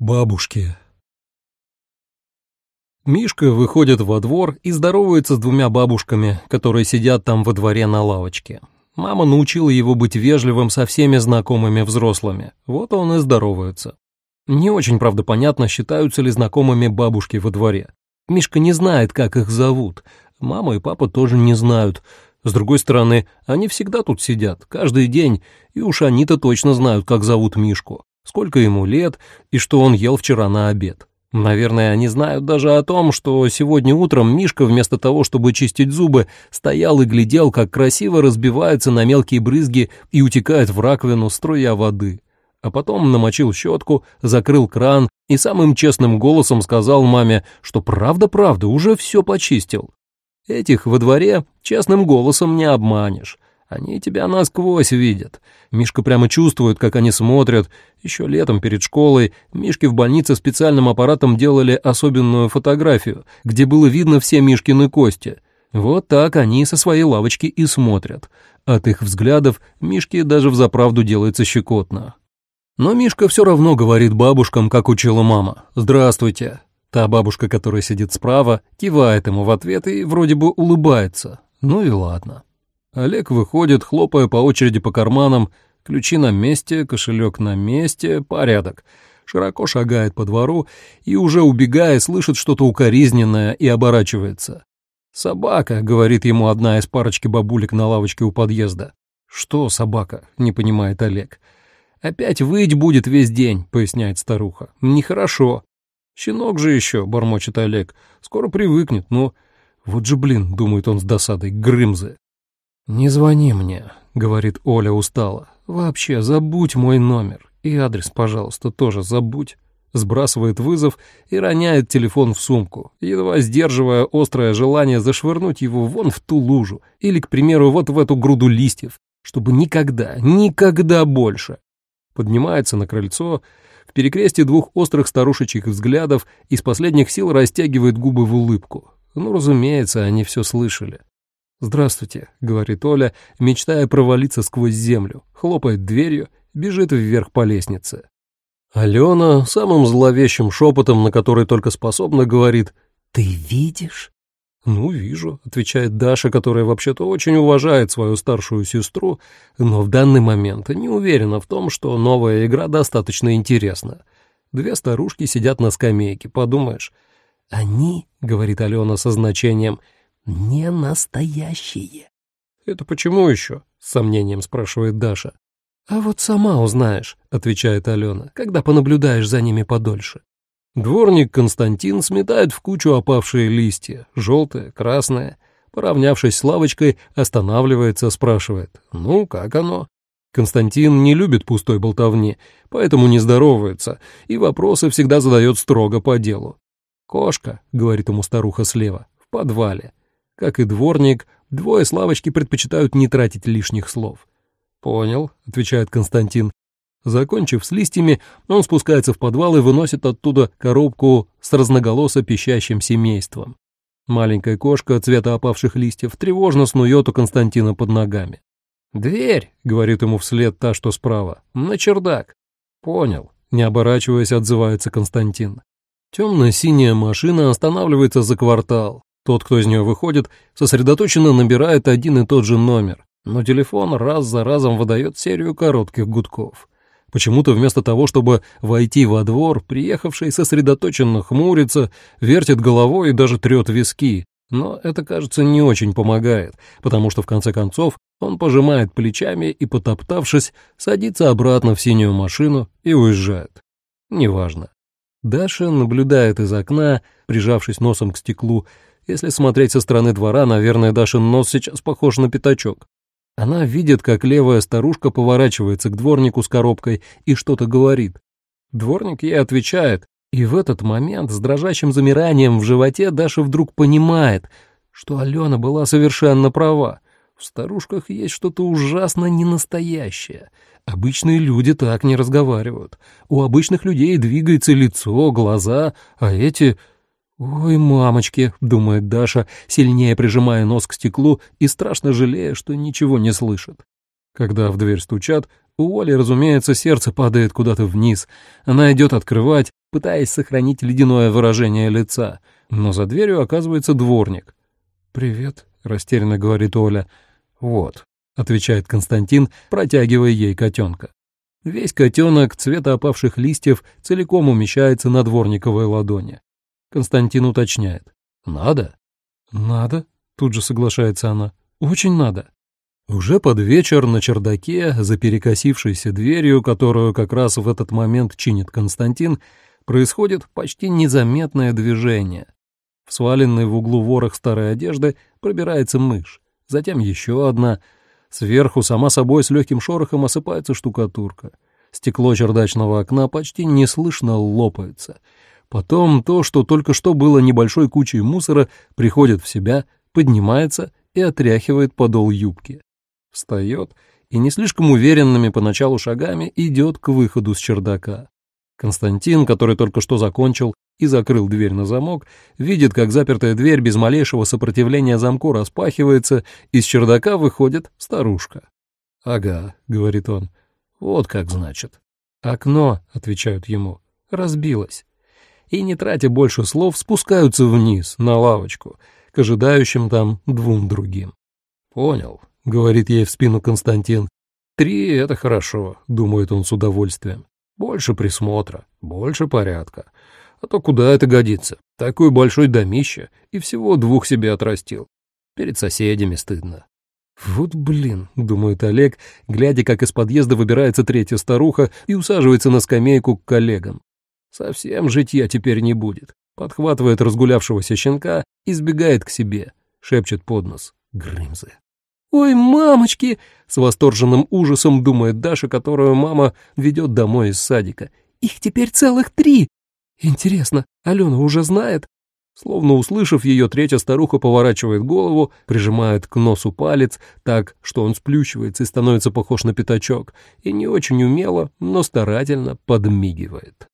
Бабушки. Мишка выходит во двор и здоровается с двумя бабушками, которые сидят там во дворе на лавочке. Мама научила его быть вежливым со всеми знакомыми взрослыми. Вот он и здоровается. Не очень, правда, понятно, считаются ли знакомыми бабушки во дворе. Мишка не знает, как их зовут. Мама и папа тоже не знают. С другой стороны, они всегда тут сидят, каждый день, и уж они-то точно знают, как зовут Мишку сколько ему лет и что он ел вчера на обед. Наверное, они знают даже о том, что сегодня утром Мишка вместо того, чтобы чистить зубы, стоял и глядел, как красиво разбивается на мелкие брызги и утекает в раковину струя воды. А потом намочил щетку, закрыл кран и самым честным голосом сказал маме, что правда-правда уже все почистил. Этих во дворе честным голосом не обманешь. Они тебя насквозь видят. Мишка прямо чувствует, как они смотрят. Еще летом перед школой Мишке в больнице специальным аппаратом делали особенную фотографию, где было видно все Мишкины кости. Вот так они со своей лавочки и смотрят. От их взглядов Мишке даже взаправду делается щекотно. Но Мишка все равно говорит бабушкам, как учила мама. «Здравствуйте». Та бабушка, которая сидит справа, кивает ему в ответ и вроде бы улыбается. Ну и ладно. Олег выходит, хлопая по очереди по карманам, ключи на месте, кошелек на месте, порядок. Широко шагает по двору и, уже убегая, слышит что-то укоризненное и оборачивается. «Собака», — говорит ему одна из парочки бабулек на лавочке у подъезда. «Что собака?» — не понимает Олег. «Опять выть будет весь день», — поясняет старуха. «Нехорошо». «Щенок же еще», — бормочет Олег. «Скоро привыкнет, ну...» «Вот же, блин», — думает он с досадой, — «грымзы». «Не звони мне», — говорит Оля устало. «Вообще, забудь мой номер. И адрес, пожалуйста, тоже забудь». Сбрасывает вызов и роняет телефон в сумку, едва сдерживая острое желание зашвырнуть его вон в ту лужу или, к примеру, вот в эту груду листьев, чтобы никогда, никогда больше. Поднимается на крыльцо, в перекрестии двух острых старушечьих взглядов из последних сил растягивает губы в улыбку. Ну, разумеется, они все слышали. «Здравствуйте», — говорит Оля, мечтая провалиться сквозь землю, хлопает дверью, бежит вверх по лестнице. Алена самым зловещим шепотом, на который только способна, говорит «Ты видишь?» «Ну, вижу», — отвечает Даша, которая вообще-то очень уважает свою старшую сестру, но в данный момент не уверена в том, что новая игра достаточно интересна. Две старушки сидят на скамейке, подумаешь. «Они», — говорит Алена со значением, — не настоящие. «Это почему еще?» — с сомнением спрашивает Даша. «А вот сама узнаешь», — отвечает Алена, «когда понаблюдаешь за ними подольше». Дворник Константин сметает в кучу опавшие листья, желтые, красные. Поравнявшись с лавочкой, останавливается, спрашивает, «Ну, как оно?» Константин не любит пустой болтовни, поэтому не здоровается, и вопросы всегда задает строго по делу. «Кошка», — говорит ему старуха слева, — «в подвале». Как и дворник, двое с лавочки предпочитают не тратить лишних слов. «Понял», — отвечает Константин. Закончив с листьями, он спускается в подвал и выносит оттуда коробку с разноголосо пищащим семейством. Маленькая кошка цвета опавших листьев тревожно снует у Константина под ногами. «Дверь», — говорит ему вслед та, что справа, — «на чердак». «Понял», — не оборачиваясь, отзывается Константин. Темно-синяя машина останавливается за квартал. Тот, кто из нее выходит, сосредоточенно набирает один и тот же номер, но телефон раз за разом выдает серию коротких гудков. Почему-то вместо того, чтобы войти во двор, приехавший сосредоточенно хмурится, вертит головой и даже трет виски. Но это, кажется, не очень помогает, потому что в конце концов он пожимает плечами и, потоптавшись, садится обратно в синюю машину и уезжает. Неважно. Даша наблюдает из окна, прижавшись носом к стеклу, если смотреть со стороны двора, наверное, Дашин нос сейчас похож на пятачок. Она видит, как левая старушка поворачивается к дворнику с коробкой и что-то говорит. Дворник ей отвечает, и в этот момент с дрожащим замиранием в животе Даша вдруг понимает, что Алена была совершенно права. В старушках есть что-то ужасно ненастоящее. Обычные люди так не разговаривают. У обычных людей двигается лицо, глаза, а эти «Ой, мамочки», — думает Даша, сильнее прижимая нос к стеклу и страшно жалея, что ничего не слышит. Когда в дверь стучат, У Оли, разумеется, сердце падает куда-то вниз. Она идет открывать, пытаясь сохранить ледяное выражение лица. Но за дверью оказывается дворник. «Привет», — растерянно говорит Оля. «Вот», — отвечает Константин, протягивая ей котенка. Весь котенок цвета опавших листьев целиком умещается на дворниковой ладони. Константин уточняет. «Надо?» «Надо», — тут же соглашается она. «Очень надо». Уже под вечер на чердаке, за перекосившейся дверью, которую как раз в этот момент чинит Константин, происходит почти незаметное движение. В сваленный в углу ворох старой одежды пробирается мышь, затем еще одна. Сверху, сама собой, с легким шорохом осыпается штукатурка. Стекло чердачного окна почти неслышно лопается. Потом то, что только что было небольшой кучей мусора, приходит в себя, поднимается и отряхивает подол юбки встает и не слишком уверенными поначалу шагами идет к выходу с чердака. Константин, который только что закончил и закрыл дверь на замок, видит, как запертая дверь без малейшего сопротивления замку распахивается, из чердака выходит старушка. «Ага», — говорит он, — «вот как значит». «Окно», — отвечают ему, — «разбилось». И, не тратя больше слов, спускаются вниз, на лавочку, к ожидающим там двум другим. «Понял», — говорит ей в спину Константин. «Три — это хорошо», — думает он с удовольствием. «Больше присмотра, больше порядка. А то куда это годится? Такой большой домище, и всего двух себе отрастил. Перед соседями стыдно». «Вот блин», — думает Олег, глядя, как из подъезда выбирается третья старуха и усаживается на скамейку к коллегам. «Совсем житья теперь не будет». Подхватывает разгулявшегося щенка и сбегает к себе, шепчет под нос. Грымзы. «Ой, мамочки!» — с восторженным ужасом думает Даша, которую мама ведет домой из садика. «Их теперь целых три!» «Интересно, Алена уже знает?» Словно услышав ее, третья старуха поворачивает голову, прижимает к носу палец так, что он сплющивается и становится похож на пятачок, и не очень умело, но старательно подмигивает.